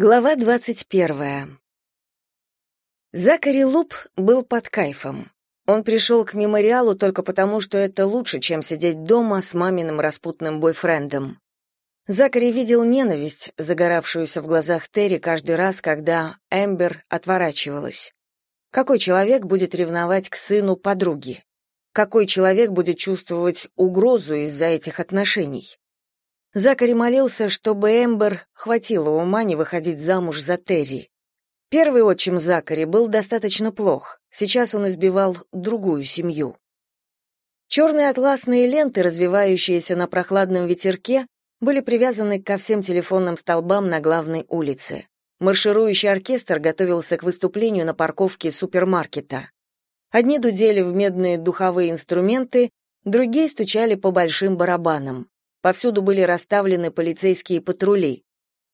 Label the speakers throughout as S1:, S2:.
S1: Глава двадцать первая. Закари Луп был под кайфом. Он пришел к мемориалу только потому, что это лучше, чем сидеть дома с маминым распутным бойфрендом. Закари видел ненависть, загоравшуюся в глазах Терри каждый раз, когда Эмбер отворачивалась. Какой человек будет ревновать к сыну подруги? Какой человек будет чувствовать угрозу из-за этих отношений? Закари молился, чтобы Эмбер хватило ума не выходить замуж за Терри. Первый отчим Закари был достаточно плох. Сейчас он избивал другую семью. Черные атласные ленты, развивающиеся на прохладном ветерке, были привязаны ко всем телефонным столбам на главной улице. Марширующий оркестр готовился к выступлению на парковке супермаркета. Одни дудели в медные духовые инструменты, другие стучали по большим барабанам. Повсюду были расставлены полицейские патрули.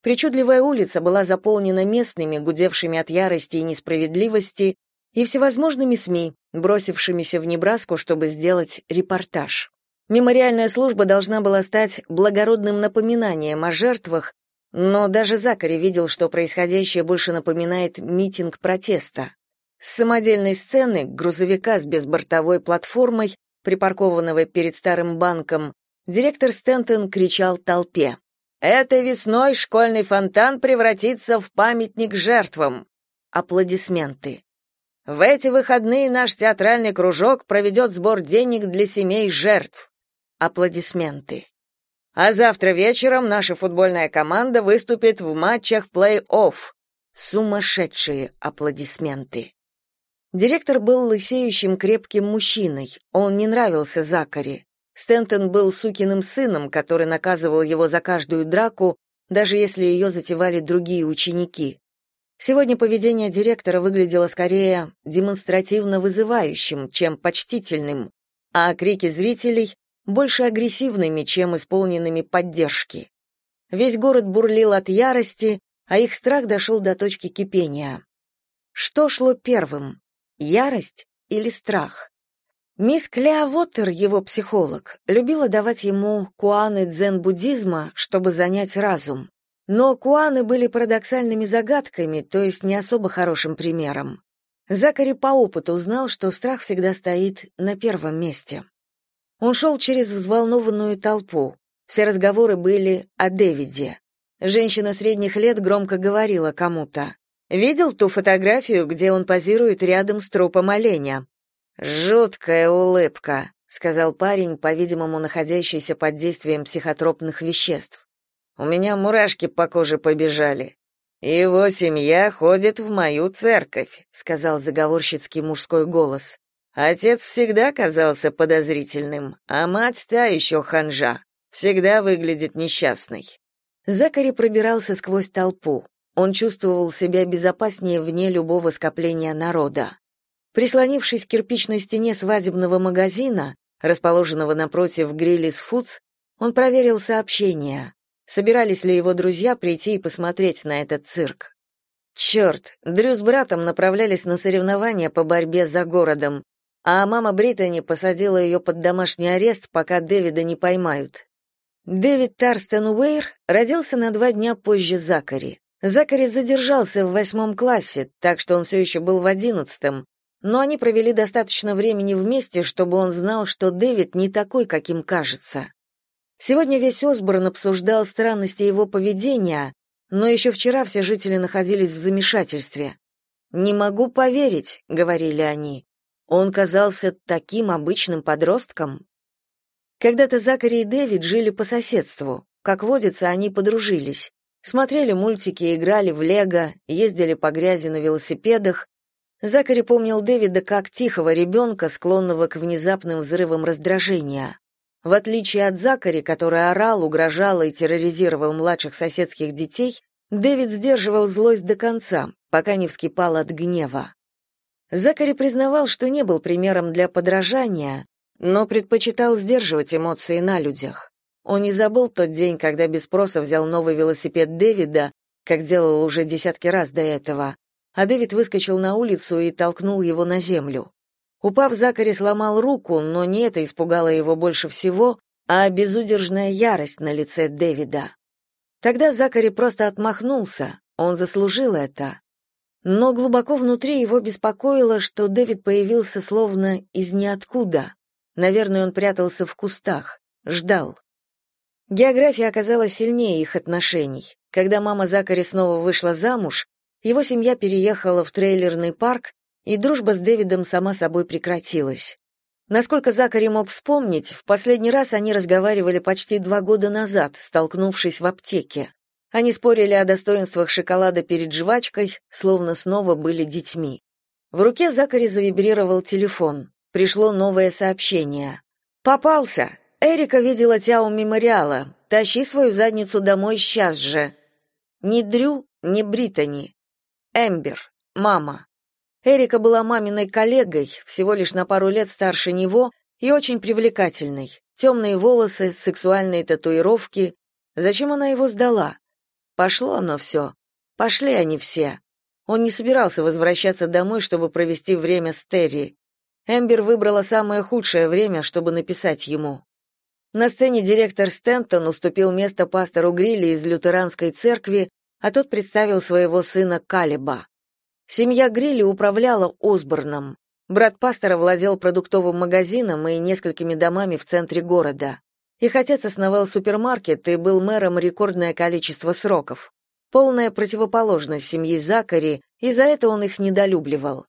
S1: Причудливая улица была заполнена местными, гудевшими от ярости и несправедливости, и всевозможными СМИ, бросившимися в Небраску, чтобы сделать репортаж. Мемориальная служба должна была стать благородным напоминанием о жертвах, но даже Закари видел, что происходящее больше напоминает митинг протеста. С самодельной сцены грузовика с безбортовой платформой, припаркованного перед старым банком, Директор Стентон кричал толпе. «Этой весной школьный фонтан превратится в памятник жертвам!» Аплодисменты. «В эти выходные наш театральный кружок проведет сбор денег для семей жертв!» Аплодисменты. «А завтра вечером наша футбольная команда выступит в матчах плей-офф!» Сумасшедшие аплодисменты. Директор был лысеющим крепким мужчиной. Он не нравился Закари. Стентон был сукиным сыном, который наказывал его за каждую драку, даже если ее затевали другие ученики. Сегодня поведение директора выглядело скорее демонстративно вызывающим, чем почтительным, а крики зрителей больше агрессивными, чем исполненными поддержки. Весь город бурлил от ярости, а их страх дошел до точки кипения. Что шло первым? Ярость или страх? Мисс Клеа его психолог, любила давать ему куаны дзен-буддизма, чтобы занять разум. Но куаны были парадоксальными загадками, то есть не особо хорошим примером. Закари по опыту знал, что страх всегда стоит на первом месте. Он шел через взволнованную толпу. Все разговоры были о Дэвиде. Женщина средних лет громко говорила кому-то. «Видел ту фотографию, где он позирует рядом с трупом оленя? Жуткая улыбка, сказал парень, по-видимому, находящийся под действием психотропных веществ. У меня мурашки по коже побежали. Его семья ходит в мою церковь, сказал заговорщицкий мужской голос. Отец всегда казался подозрительным, а мать та еще ханжа, всегда выглядит несчастной. Закари пробирался сквозь толпу. Он чувствовал себя безопаснее вне любого скопления народа. Прислонившись к кирпичной стене свадебного магазина, расположенного напротив Гриллис Фудс, он проверил сообщения. Собирались ли его друзья прийти и посмотреть на этот цирк? Черт, Дрю с братом направлялись на соревнования по борьбе за городом, а мама Британи посадила ее под домашний арест, пока Дэвида не поймают. Дэвид Тарстен Уэйр родился на два дня позже Закари. Закари задержался в восьмом классе, так что он все еще был в одиннадцатом, но они провели достаточно времени вместе, чтобы он знал, что Дэвид не такой, каким кажется. Сегодня весь Осборн обсуждал странности его поведения, но еще вчера все жители находились в замешательстве. «Не могу поверить», — говорили они. Он казался таким обычным подростком. Когда-то Закари и Дэвид жили по соседству. Как водится, они подружились. Смотрели мультики, играли в лего, ездили по грязи на велосипедах, Закари помнил Дэвида как тихого ребенка, склонного к внезапным взрывам раздражения. В отличие от Закари, который орал, угрожал и терроризировал младших соседских детей, Дэвид сдерживал злость до конца, пока не вскипал от гнева. Закари признавал, что не был примером для подражания, но предпочитал сдерживать эмоции на людях. Он не забыл тот день, когда без спроса взял новый велосипед Дэвида, как делал уже десятки раз до этого, а Дэвид выскочил на улицу и толкнул его на землю. Упав, Закари сломал руку, но не это испугало его больше всего, а безудержная ярость на лице Дэвида. Тогда Закари просто отмахнулся, Он заслужил это. Но глубоко внутри его беспокоило, что Дэвид появился словно из ниоткуда. Наверное, он прятался в кустах, ждал. География оказалась сильнее их отношений. Когда мама Закари снова вышла замуж, его семья переехала в трейлерный парк, и дружба с Дэвидом сама собой прекратилась. Насколько Закари мог вспомнить, в последний раз они разговаривали почти два года назад, столкнувшись в аптеке. Они спорили о достоинствах шоколада перед жвачкой, словно снова были детьми. В руке Закари завибрировал телефон. Пришло новое сообщение. «Попался! Эрика видела тебя у мемориала. Тащи свою задницу домой сейчас же!» Ни Дрю, ни Британи. Эмбер, мама. Эрика была маминой коллегой, всего лишь на пару лет старше него, и очень привлекательной. Темные волосы, сексуальные татуировки. Зачем она его сдала? Пошло оно все. Пошли они все. Он не собирался возвращаться домой, чтобы провести время с Терри. Эмбер выбрала самое худшее время, чтобы написать ему. На сцене директор Стентон уступил место пастору Грилли из лютеранской церкви, а тот представил своего сына Калиба. Семья Грилли управляла Осборном. Брат пастора владел продуктовым магазином и несколькими домами в центре города. Их отец основал супермаркет и был мэром рекордное количество сроков. Полная противоположность семьи Закари, и за это он их недолюбливал.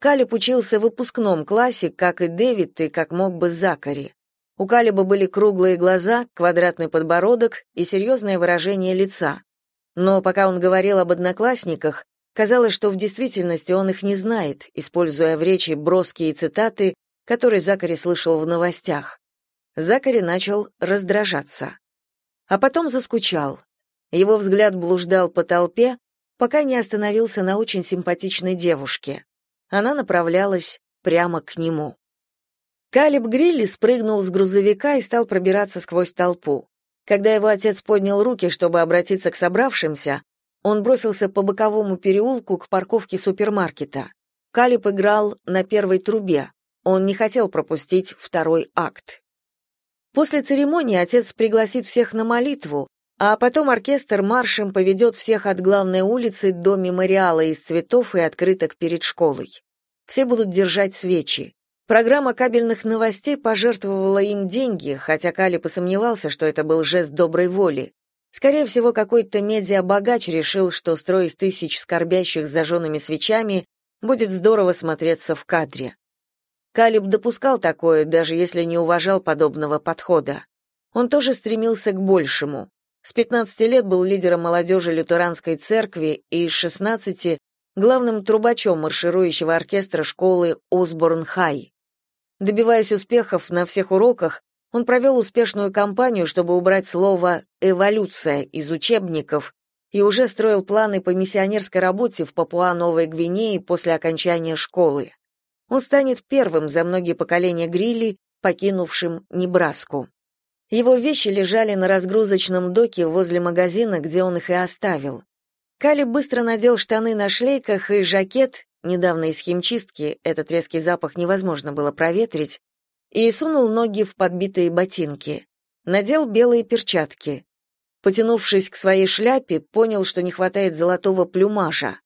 S1: Калиб учился в выпускном классе, как и Дэвид, и как мог бы Закари. У Калиба были круглые глаза, квадратный подбородок и серьезное выражение лица. Но пока он говорил об одноклассниках, казалось, что в действительности он их не знает, используя в речи броские цитаты, которые Закари слышал в новостях. Закари начал раздражаться. А потом заскучал. Его взгляд блуждал по толпе, пока не остановился на очень симпатичной девушке. Она направлялась прямо к нему. Калиб Грилли спрыгнул с грузовика и стал пробираться сквозь толпу. Когда его отец поднял руки, чтобы обратиться к собравшимся, он бросился по боковому переулку к парковке супермаркета. Калиб играл на первой трубе. Он не хотел пропустить второй акт. После церемонии отец пригласит всех на молитву, а потом оркестр маршем поведет всех от главной улицы до мемориала из цветов и открыток перед школой. Все будут держать свечи. Программа кабельных новостей пожертвовала им деньги, хотя Кали посомневался, что это был жест доброй воли. Скорее всего, какой-то медиабогач решил, что строй из тысяч скорбящих зажженными свечами будет здорово смотреться в кадре. Калиб допускал такое, даже если не уважал подобного подхода. Он тоже стремился к большему. С 15 лет был лидером молодежи лютеранской церкви и с 16 главным трубачом марширующего оркестра школы Осборн-Хай. Добиваясь успехов на всех уроках, он провел успешную кампанию, чтобы убрать слово «эволюция» из учебников и уже строил планы по миссионерской работе в Папуа-Новой Гвинее после окончания школы. Он станет первым за многие поколения Грилли, покинувшим Небраску. Его вещи лежали на разгрузочном доке возле магазина, где он их и оставил. Кали быстро надел штаны на шлейках и жакет, недавно из химчистки, этот резкий запах невозможно было проветрить, и сунул ноги в подбитые ботинки. Надел белые перчатки. Потянувшись к своей шляпе, понял, что не хватает золотого плюмажа.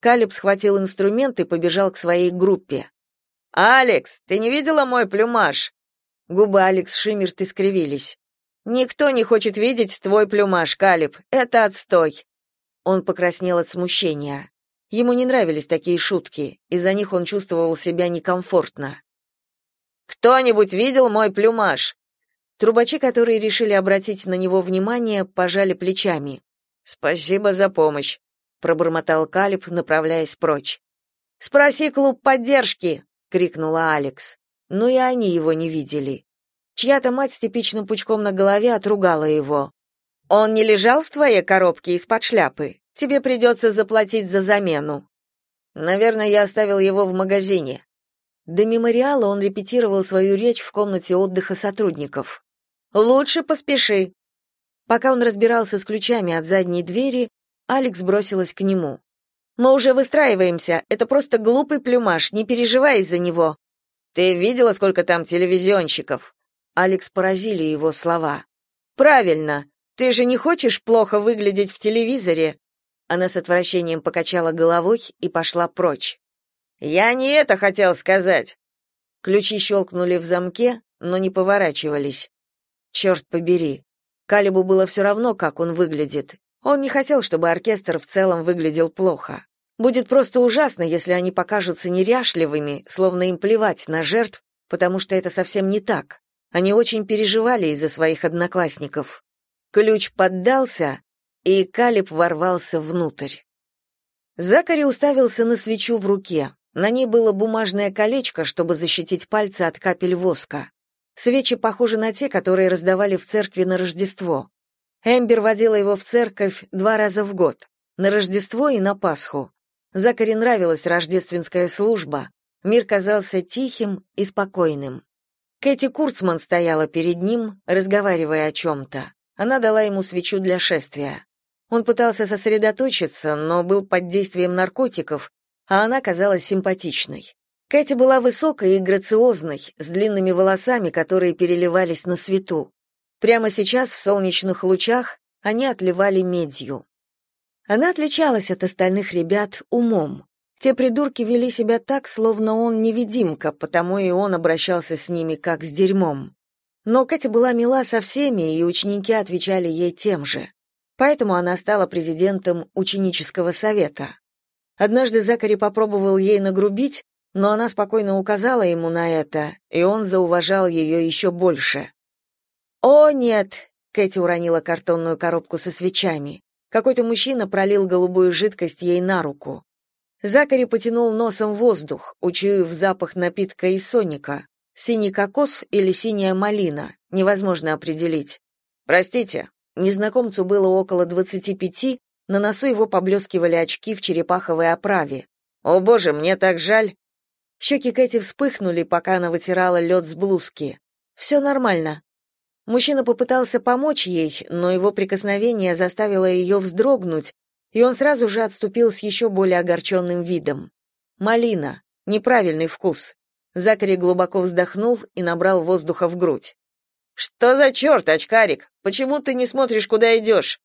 S1: Калиб схватил инструмент и побежал к своей группе. «Алекс, ты не видела мой плюмаж?» Губы Алекс Шиммерт искривились. «Никто не хочет видеть твой плюмаж, Калиб. Это отстой». Он покраснел от смущения. Ему не нравились такие шутки, из-за них он чувствовал себя некомфортно. «Кто-нибудь видел мой плюмаж?» Трубачи, которые решили обратить на него внимание, пожали плечами. «Спасибо за помощь», — пробормотал Калиб, направляясь прочь. «Спроси клуб поддержки!» крикнула Алекс. Но и они его не видели. Чья-то мать с типичным пучком на голове отругала его. Он не лежал в твоей коробке из-под шляпы. Тебе придется заплатить за замену. Наверное, я оставил его в магазине. До мемориала он репетировал свою речь в комнате отдыха сотрудников. Лучше поспеши. Пока он разбирался с ключами от задней двери, Алекс бросилась к нему. Мы уже выстраиваемся. Это просто глупый плюмаж, не переживай из-за него. Ты видела, сколько там телевизионщиков?» Алекс поразили его слова. Правильно. Ты же не хочешь плохо выглядеть в телевизоре? Она с отвращением покачала головой и пошла прочь. «Я не это хотел сказать!» Ключи щелкнули в замке, но не поворачивались. Черт побери. Калибу было все равно, как он выглядит. Он не хотел, чтобы оркестр в целом выглядел плохо. Будет просто ужасно, если они покажутся неряшливыми, словно им плевать на жертв, потому что это совсем не так. Они очень переживали из-за своих одноклассников. Ключ поддался, и Калиб ворвался внутрь. Закари уставился на свечу в руке. На ней было бумажное колечко, чтобы защитить пальцы от капель воска. Свечи похожи на те, которые раздавали в церкви на Рождество. Эмбер водила его в церковь два раза в год, на Рождество и на Пасху. Закари нравилась рождественская служба. Мир казался тихим и спокойным. Кэти Курцман стояла перед ним, разговаривая о чем-то. Она дала ему свечу для шествия. Он пытался сосредоточиться, но был под действием наркотиков, а она казалась симпатичной. Кэти была высокой и грациозной, с длинными волосами, которые переливались на свету. Прямо сейчас в солнечных лучах они отливали медью. Она отличалась от остальных ребят умом. Те придурки вели себя так, словно он невидимка, потому и он обращался с ними как с дерьмом. Но Кэти была мила со всеми, и ученики отвечали ей тем же. Поэтому она стала президентом ученического совета. Однажды Закари попробовал ей нагрубить, но она спокойно указала ему на это, и он зауважал ее еще больше. «О, нет!» — Кэти уронила картонную коробку со свечами. Какой-то мужчина пролил голубую жидкость ей на руку. Закари потянул носом воздух, учуяв запах напитка из соника. Синий кокос или синяя малина, невозможно определить. «Простите», Незнакомцу было около двадцати пяти, на носу его поблескивали очки в черепаховой оправе. «О боже, мне так жаль!» Щеки Кэти вспыхнули, пока она вытирала лед с блузки. «Все нормально». Мужчина попытался помочь ей, но его прикосновение заставило ее вздрогнуть, и он сразу же отступил с еще более огорченным видом. «Малина. Неправильный вкус». Закари глубоко вздохнул и набрал воздуха в грудь. «Что за черт, очкарик? Почему ты не смотришь, куда идешь?»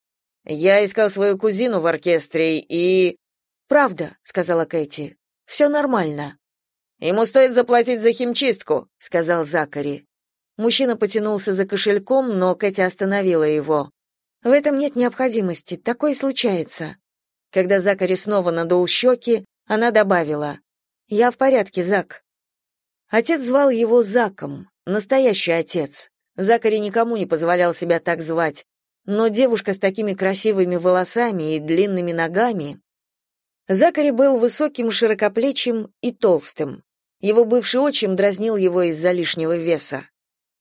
S1: «Я искал свою кузину в оркестре и...» «Правда», — сказала Кэти. «Все нормально». «Ему стоит заплатить за химчистку», — сказал Закари. Мужчина потянулся за кошельком, но Кэти остановила его. «В этом нет необходимости, такое случается». Когда Закари снова надул щеки, она добавила. «Я в порядке, Зак». Отец звал его Заком, настоящий отец. Закари никому не позволял себя так звать, но девушка с такими красивыми волосами и длинными ногами... Закари был высоким, широкоплечим и толстым. Его бывший отчим дразнил его из-за лишнего веса.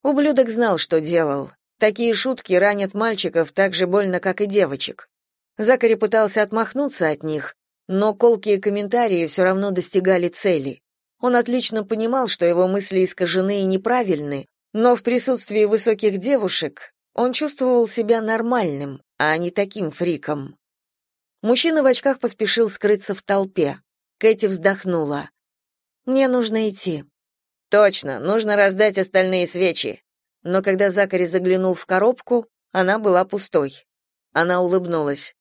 S1: Ублюдок знал, что делал. Такие шутки ранят мальчиков так же больно, как и девочек. Закари пытался отмахнуться от них, но колкие комментарии все равно достигали цели. Он отлично понимал, что его мысли искажены и неправильны, но в присутствии высоких девушек он чувствовал себя нормальным, а не таким фриком. Мужчина в очках поспешил скрыться в толпе. Кэти вздохнула. «Мне нужно идти». «Точно, нужно раздать остальные свечи». Но когда Закари заглянул в коробку, она была пустой. Она улыбнулась.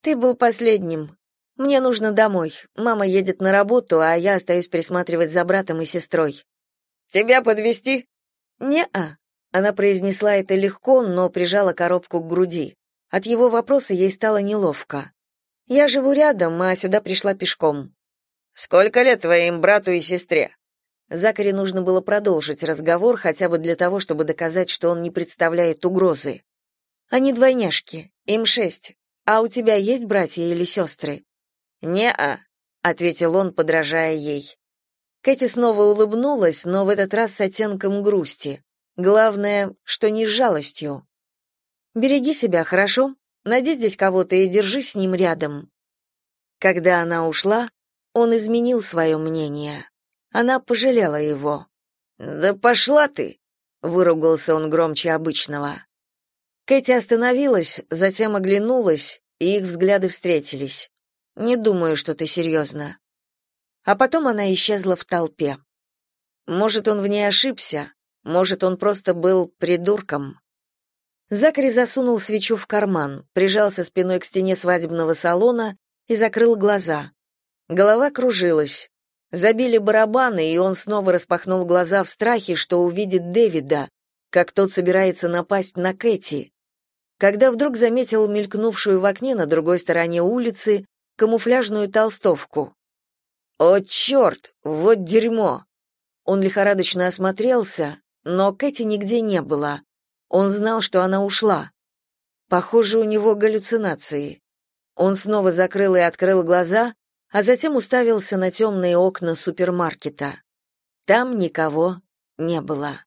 S1: «Ты был последним. Мне нужно домой. Мама едет на работу, а я остаюсь присматривать за братом и сестрой». «Тебя подвести? «Не-а». Она произнесла это легко, но прижала коробку к груди. От его вопроса ей стало неловко. «Я живу рядом, а сюда пришла пешком». «Сколько лет твоим брату и сестре?» Закари нужно было продолжить разговор, хотя бы для того, чтобы доказать, что он не представляет угрозы. «Они двойняшки, им шесть. А у тебя есть братья или сестры?» «Не-а», — ответил он, подражая ей. Кэти снова улыбнулась, но в этот раз с оттенком грусти. Главное, что не с жалостью. «Береги себя, хорошо? Найди здесь кого-то и держись с ним рядом». Когда она ушла, он изменил свое мнение. Она пожалела его. «Да пошла ты!» — выругался он громче обычного. Кэти остановилась, затем оглянулась, и их взгляды встретились. «Не думаю, что ты серьезно». А потом она исчезла в толпе. Может, он в ней ошибся, может, он просто был придурком. Закари засунул свечу в карман, прижался спиной к стене свадебного салона и закрыл глаза. Голова кружилась. Забили барабаны, и он снова распахнул глаза в страхе, что увидит Дэвида, как тот собирается напасть на Кэти. Когда вдруг заметил мелькнувшую в окне на другой стороне улицы камуфляжную толстовку. «О, черт! Вот дерьмо!» Он лихорадочно осмотрелся, но Кэти нигде не было. Он знал, что она ушла. Похоже, у него галлюцинации. Он снова закрыл и открыл глаза, а затем уставился на темные окна супермаркета. Там никого не было.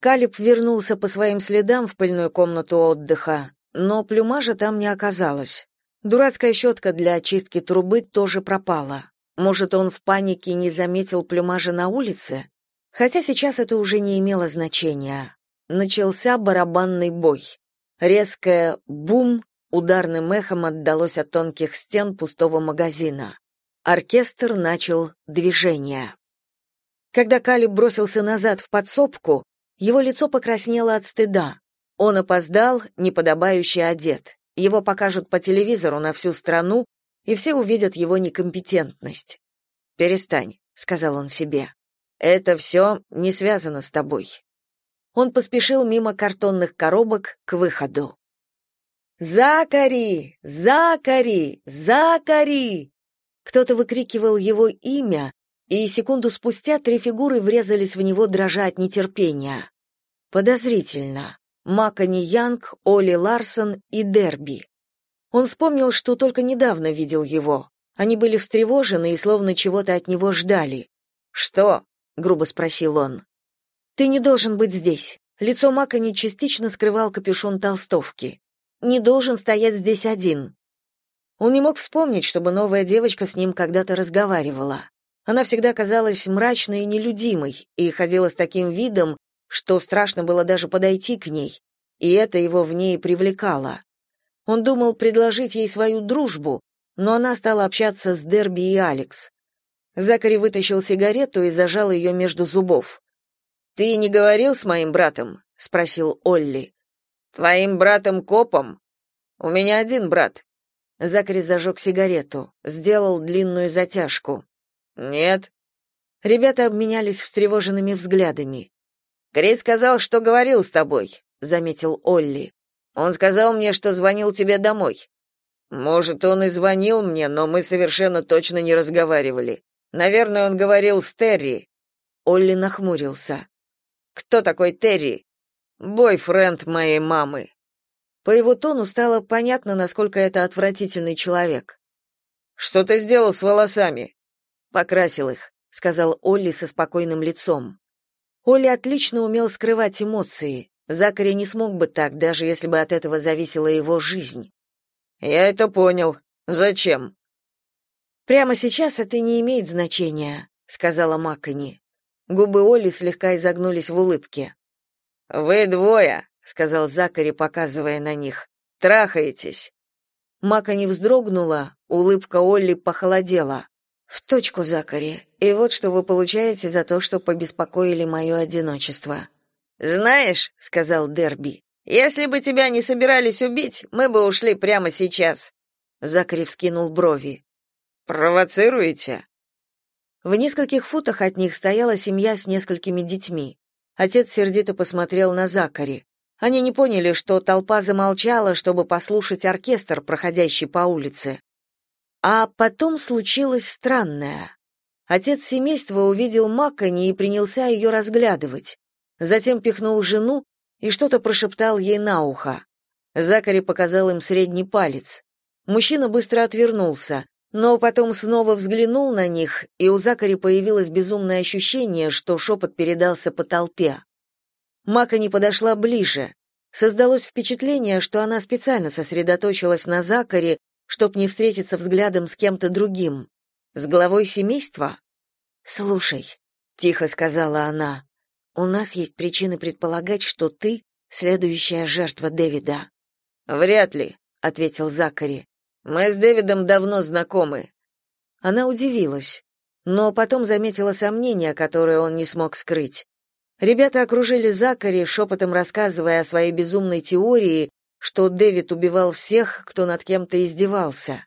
S1: Калиб вернулся по своим следам в пыльную комнату отдыха, но плюмажа там не оказалось. Дурацкая щетка для очистки трубы тоже пропала. Может, он в панике не заметил плюмажа на улице? Хотя сейчас это уже не имело значения. Начался барабанный бой. Резкое «бум» ударным эхом отдалось от тонких стен пустого магазина. Оркестр начал движение. Когда Калиб бросился назад в подсобку, его лицо покраснело от стыда. Он опоздал, неподобающе одет. Его покажут по телевизору на всю страну, и все увидят его некомпетентность. «Перестань», — сказал он себе. «Это все не связано с тобой». Он поспешил мимо картонных коробок к выходу. «Закари! Закари! Закари!» Кто-то выкрикивал его имя, и секунду спустя три фигуры врезались в него, дрожа от нетерпения. Подозрительно. Макани Янг, Оли Ларсон и Дерби. Он вспомнил, что только недавно видел его. Они были встревожены и словно чего-то от него ждали. «Что?» — грубо спросил он. «Ты не должен быть здесь». Лицо Макани частично скрывал капюшон толстовки не должен стоять здесь один. Он не мог вспомнить, чтобы новая девочка с ним когда-то разговаривала. Она всегда казалась мрачной и нелюдимой и ходила с таким видом, что страшно было даже подойти к ней, и это его в ней привлекало. Он думал предложить ей свою дружбу, но она стала общаться с Дерби и Алекс. Закари вытащил сигарету и зажал ее между зубов. «Ты не говорил с моим братом?» — спросил Олли. Твоим братом-копом? У меня один брат. Закари зажег сигарету, сделал длинную затяжку. Нет. Ребята обменялись встревоженными взглядами. Крис сказал, что говорил с тобой, заметил Олли. Он сказал мне, что звонил тебе домой. Может, он и звонил мне, но мы совершенно точно не разговаривали. Наверное, он говорил с Терри. Олли нахмурился. Кто такой Терри? бойфренд моей мамы. По его тону стало понятно, насколько это отвратительный человек. Что ты сделал с волосами? Покрасил их, сказал Олли со спокойным лицом. Олли отлично умел скрывать эмоции. Закари не смог бы так, даже если бы от этого зависела его жизнь. Я это понял. Зачем? Прямо сейчас это не имеет значения, сказала Маккани. Губы Олли слегка изогнулись в улыбке. Вы двое, сказал Закари, показывая на них. Трахаетесь. Мака не вздрогнула, улыбка Олли похолодела. В точку, Закари. И вот что вы получаете за то, что побеспокоили мое одиночество. Знаешь, сказал Дерби. Если бы тебя не собирались убить, мы бы ушли прямо сейчас. Закари вскинул брови. Провоцируете? В нескольких футах от них стояла семья с несколькими детьми. Отец сердито посмотрел на Закари. Они не поняли, что толпа замолчала, чтобы послушать оркестр, проходящий по улице. А потом случилось странное. Отец семейства увидел Маккани и принялся ее разглядывать. Затем пихнул жену и что-то прошептал ей на ухо. Закари показал им средний палец. Мужчина быстро отвернулся но потом снова взглянул на них, и у Закари появилось безумное ощущение, что шепот передался по толпе. Мака не подошла ближе. Создалось впечатление, что она специально сосредоточилась на Закаре, чтобы не встретиться взглядом с кем-то другим. С главой семейства? «Слушай», — тихо сказала она, — «у нас есть причины предполагать, что ты — следующая жертва Дэвида». «Вряд ли», — ответил Закари. Мы с Дэвидом давно знакомы. Она удивилась, но потом заметила сомнения, которые он не смог скрыть. Ребята окружили Закари, шепотом рассказывая о своей безумной теории, что Дэвид убивал всех, кто над кем-то издевался.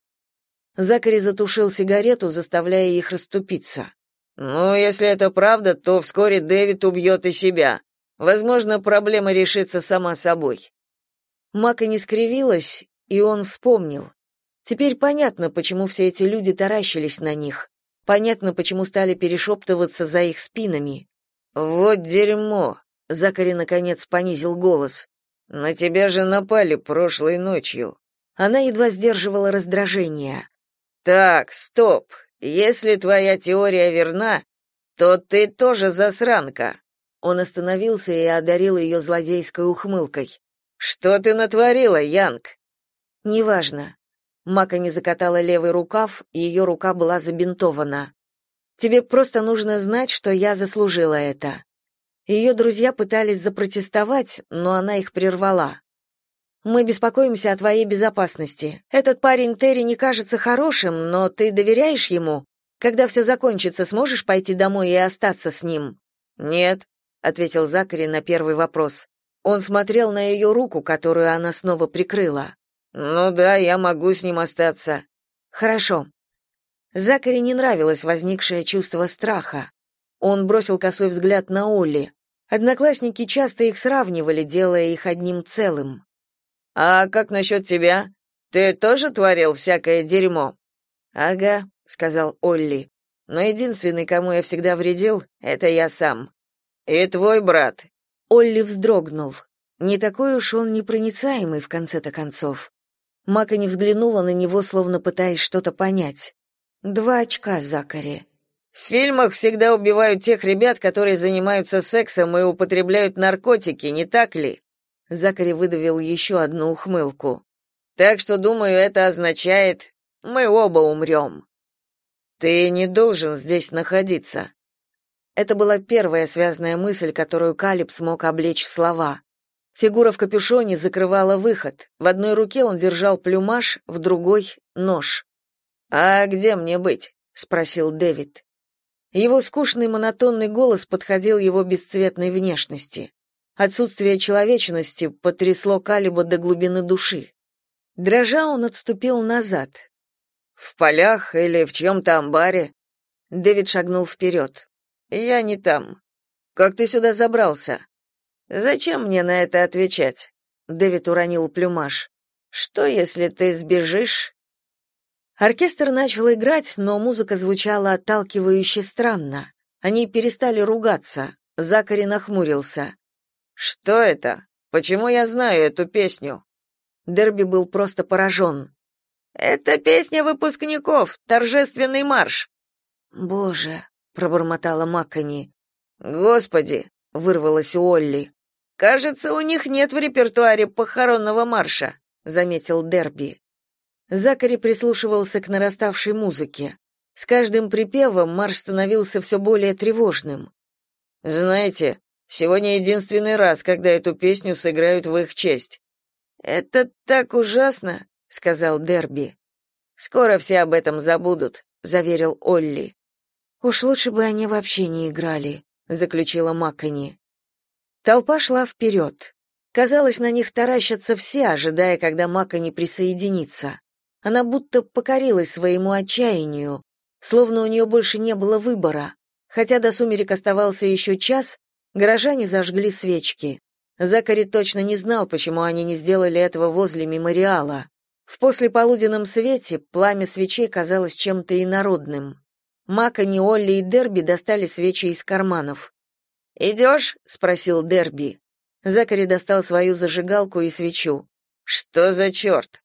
S1: Закари затушил сигарету, заставляя их расступиться.
S2: «Ну, если это правда, то вскоре Дэвид убьет и себя. Возможно, проблема решится сама собой».
S1: Мака не скривилась, и он вспомнил. Теперь понятно, почему все эти люди таращились на них. Понятно, почему стали перешептываться за их спинами.
S2: «Вот дерьмо!»
S1: — Закари наконец понизил голос.
S2: «На тебя же напали прошлой ночью».
S1: Она едва сдерживала раздражение.
S2: «Так, стоп. Если твоя теория верна, то ты тоже засранка».
S1: Он остановился и одарил ее злодейской ухмылкой.
S2: «Что ты натворила, Янг?»
S1: «Неважно». Мака не закатала левый рукав, ее рука была забинтована. «Тебе просто нужно знать, что я заслужила это». Ее друзья пытались запротестовать, но она их прервала. Мы беспокоимся о твоей безопасности. Этот парень Терри не кажется хорошим, но ты доверяешь ему? Когда все закончится, сможешь пойти домой и остаться с ним?
S2: Нет, ответил Закари на первый вопрос.
S1: Он смотрел на ее руку, которую она снова прикрыла.
S2: Ну да, я могу с ним остаться.
S1: Хорошо. Закари не нравилось возникшее чувство страха. Он бросил косой взгляд на Олли. Одноклассники часто их сравнивали, делая их одним целым.
S2: А как насчет тебя? Ты тоже творил всякое дерьмо?
S1: Ага, сказал Олли. Но единственный, кому я всегда вредил, это я сам.
S2: И твой брат.
S1: Олли вздрогнул. Не такой уж он непроницаемый в конце-то концов. Мака не взглянула на него, словно пытаясь что-то понять. Два очка, Закари.
S2: В фильмах всегда убивают тех ребят, которые занимаются сексом и употребляют наркотики, не так ли?
S1: Закари выдавил еще одну ухмылку.
S2: Так что, думаю, это означает, мы оба умрем».
S1: Ты не должен здесь находиться. Это была первая связанная мысль, которую Калиб смог облечь в слова. Фигура в капюшоне закрывала выход. В одной руке он держал плюмаж, в другой нож.
S2: А где мне быть?
S1: спросил Дэвид. Его скучный монотонный голос подходил его бесцветной внешности. Отсутствие человечности потрясло Калиба до глубины души. Дрожа, он отступил назад.
S2: «В полях или в чьем-то амбаре?»
S1: Дэвид шагнул вперед.
S2: «Я не там.
S1: Как ты сюда забрался?»
S2: «Зачем мне на это отвечать?»
S1: Дэвид уронил плюмаж.
S2: «Что, если ты сбежишь?»
S1: Оркестр начал играть, но музыка звучала отталкивающе странно. Они перестали ругаться. Закари нахмурился.
S2: Что это? Почему я знаю эту песню?
S1: Дерби был просто поражен.
S2: Это песня выпускников, торжественный марш.
S1: Боже, пробормотала Маккани.
S2: Господи, вырвалось у Олли. Кажется, у них нет в репертуаре похоронного марша, заметил Дерби.
S1: Закари прислушивался к нараставшей музыке. С каждым припевом марш становился все более тревожным.
S2: Знаете, Сегодня единственный раз, когда эту песню сыграют в их честь.
S1: Это так ужасно, сказал Дерби.
S2: Скоро все об этом забудут, заверил Олли.
S1: Уж лучше бы они вообще не играли, заключила Маккани. Толпа шла вперед. Казалось, на них таращатся все, ожидая, когда Маккани присоединится. Она будто покорилась своему отчаянию, словно у нее больше не было выбора. Хотя до сумерек оставался еще час, Горожане зажгли свечки. Закари точно не знал, почему они не сделали этого возле мемориала. В послеполуденном свете пламя свечей казалось чем-то инородным. Макани, Олли и Дерби достали свечи из карманов.
S2: «Идешь?» — спросил Дерби.
S1: Закари достал свою зажигалку и свечу.
S2: «Что за черт?»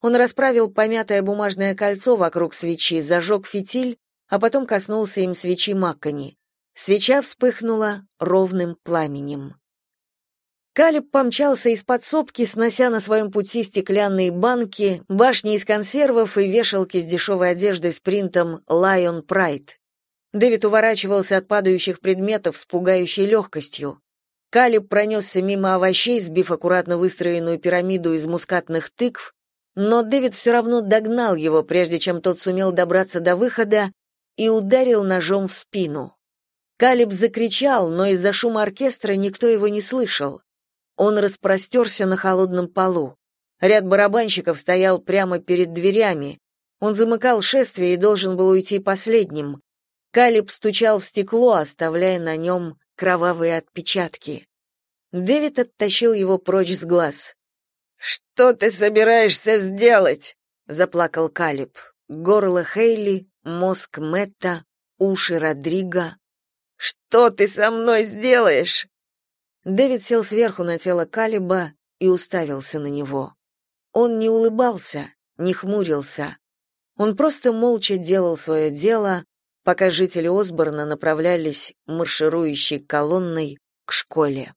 S1: Он расправил помятое бумажное кольцо вокруг свечи, зажег фитиль, а потом коснулся им свечи Маккани. Свеча вспыхнула ровным пламенем. Калиб помчался из подсобки, снося на своем пути стеклянные банки, башни из консервов и вешалки с дешевой одеждой с принтом «Lion Pride». Дэвид уворачивался от падающих предметов с пугающей легкостью. Калиб пронесся мимо овощей, сбив аккуратно выстроенную пирамиду из мускатных тыкв, но Дэвид все равно догнал его, прежде чем тот сумел добраться до выхода, и ударил ножом в спину. Калиб закричал, но из-за шума оркестра никто его не слышал. Он распростерся на холодном полу. Ряд барабанщиков стоял прямо перед дверями. Он замыкал шествие и должен был уйти последним. Калиб стучал в стекло, оставляя на нем кровавые отпечатки. Дэвид оттащил его прочь с глаз. «Что ты собираешься сделать?» — заплакал Калиб. Горло Хейли, мозг Мэтта, уши Родриго. «Что ты со мной сделаешь?» Дэвид сел сверху на тело Калиба и уставился на него. Он не улыбался, не хмурился. Он просто молча делал свое дело, пока жители Осборна направлялись марширующей колонной к школе.